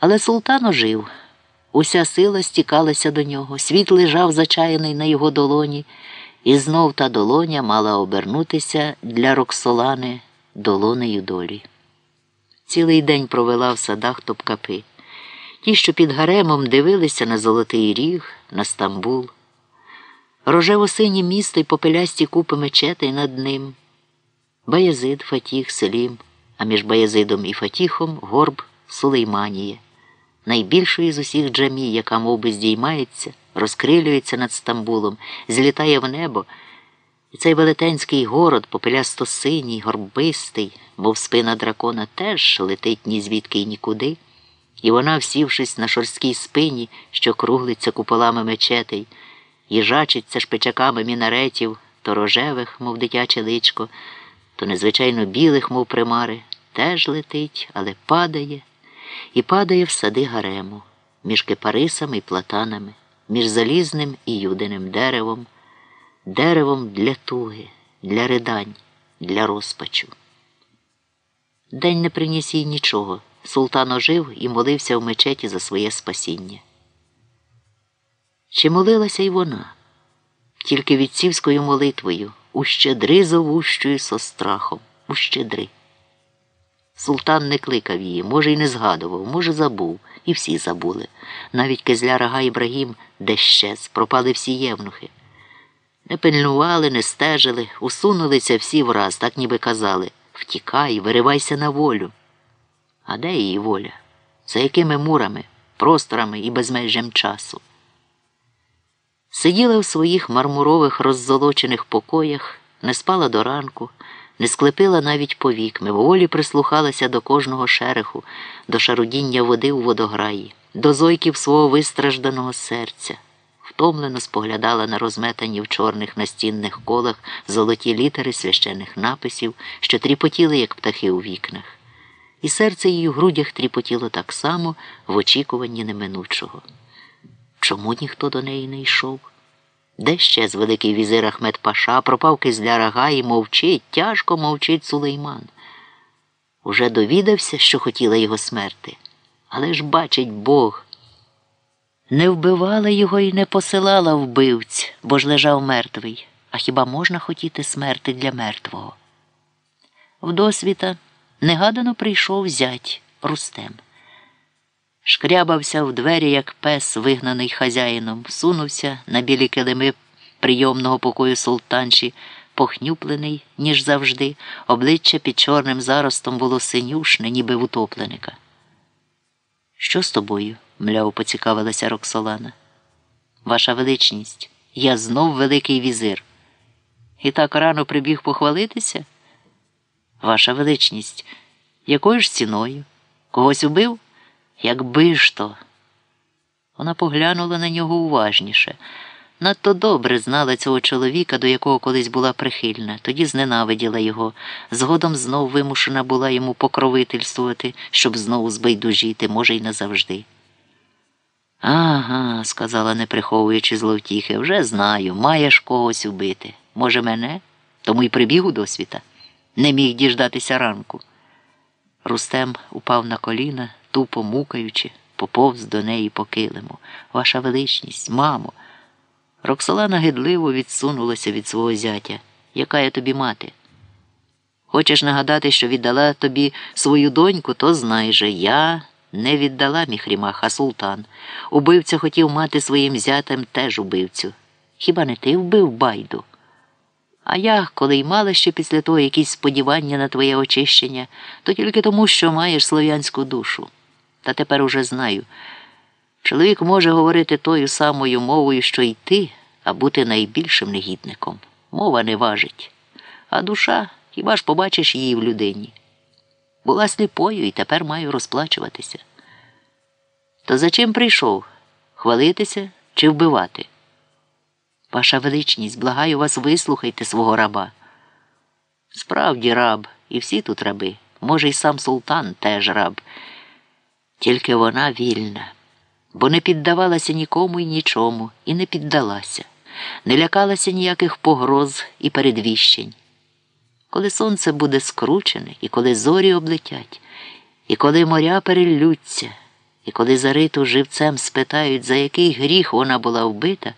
Але султан ожив. Уся сила стікалася до нього, світ лежав зачаяний на його долоні, і знов та долоня мала обернутися для Роксолани долонею долі. Цілий день провела в садах топкапи. Ті, що під гаремом дивилися на Золотий Ріг, на Стамбул, рожево сині місто й попелясті купи мечетей над ним, Баязид, Фатіх, Селім, а між Баязидом і Фатіхом горб Сулейманія, найбільшої з усіх джамі, яка мов би, здіймається, розкрилюється над Стамбулом, злітає в небо. І цей велетенський город, попелясто синій, горбистий, мов спина дракона, теж летить ні звідки й нікуди, і вона, всівшись на шорсткій спині, що круглиться куполами мечетей, їжачиться шпичаками мінаретів, то рожевих, мов дитяче личко, то незвичайно білих, мов примари, теж летить, але падає, і падає в сади гарему, між кипарисами і платанами, між залізним і юдиним деревом деревом для туги, для ридань, для розпачу. День не приніс їй нічого. Султан ожив і молився в мечеті за своє спасіння. Чи молилася й вона? Тільки відцівською молитвою ущедри зовущою со страхом, ущедри. Султан не кликав її, може, й не згадував, може, забув, і всі забули. Навіть кизля Рага Ібрагім де щез, пропали всі євнухи. Не пильнували, не стежили, усунулися всі враз, так ніби казали втікай, виривайся на волю. А де її воля? За якими мурами, просторами і безмежжям часу? Сиділа в своїх мармурових роззолочених покоях, не спала до ранку, не склепила навіть повік, мимоволі прислухалася до кожного шереху, до шарудіння води у водограї, до зойків свого вистражданого серця втомлено споглядала на розметані в чорних настінних колах золоті літери священних написів, що тріпотіли, як птахи у вікнах. І серце її в грудях тріпотіло так само в очікуванні неминучого. Чому ніхто до неї не йшов? Де ще з великий візир Ахмед Паша пропав кизля рага і мовчить, тяжко мовчить сулейман. Уже довідався, що хотіла його смерти, але ж бачить Бог. Не вбивала його і не посилала вбивць, бо ж лежав мертвий. А хіба можна хотіти смерти для мертвого? Вдосвіта негадано прийшов зять Рустем. Шкрябався в двері, як пес, вигнаний хазяїном, сунувся на білі килими прийомного покою султанші, похнюплений, ніж завжди, обличчя під чорним заростом було синюшне, ніби в утопленика. Що з тобою? мляво поцікавилася Роксолана. Ваша величність, я знов Великий візир. І так рано прибіг похвалитися? Ваша величність, якою ж ціною? Когось убив? Якби ж то. Вона поглянула на нього уважніше. Надто добре знала цього чоловіка, до якого колись була прихильна, тоді зненавиділа його, згодом знов вимушена була йому покровительствувати, щоб знову збайдужіти, може, й назавжди. Ага, сказала, не приховуючи зловтіхи, вже знаю, маєш когось убити. Може, мене? Тому й прибіг у досвіта. Не міг діждатися ранку. Рустем упав на коліна, тупо мукаючи, поповз до неї по килиму. Ваша величність, мамо. Роксолана гидливо відсунулася від свого зятя. Яка я тобі мати? Хочеш нагадати, що віддала тобі свою доньку, то знай же, я не віддала міхрімах, а султан. Убивця хотів мати своїм зятем теж убивцю. Хіба не ти вбив байду? А я, коли й мала ще після того якісь сподівання на твоє очищення, то тільки тому, що маєш слов'янську душу. Та тепер уже знаю. Чоловік може говорити тою самою мовою, що й ти, а бути найбільшим негідником. Мова не важить. А душа хіба ж побачиш її в людині? Була сліпою і тепер маю розплачуватися. То за чим прийшов? Хвалитися чи вбивати? Ваша величність, благаю вас, вислухайте свого раба. Справді раб, і всі тут раби. Може, й сам султан теж раб. Тільки вона вільна, бо не піддавалася нікому і нічому, і не піддалася, не лякалася ніяких погроз і передвіщень. Коли сонце буде скручене, і коли зорі облетять, і коли моря переллються, І коли Зариту живцем спитають, за який гріх вона була вбита,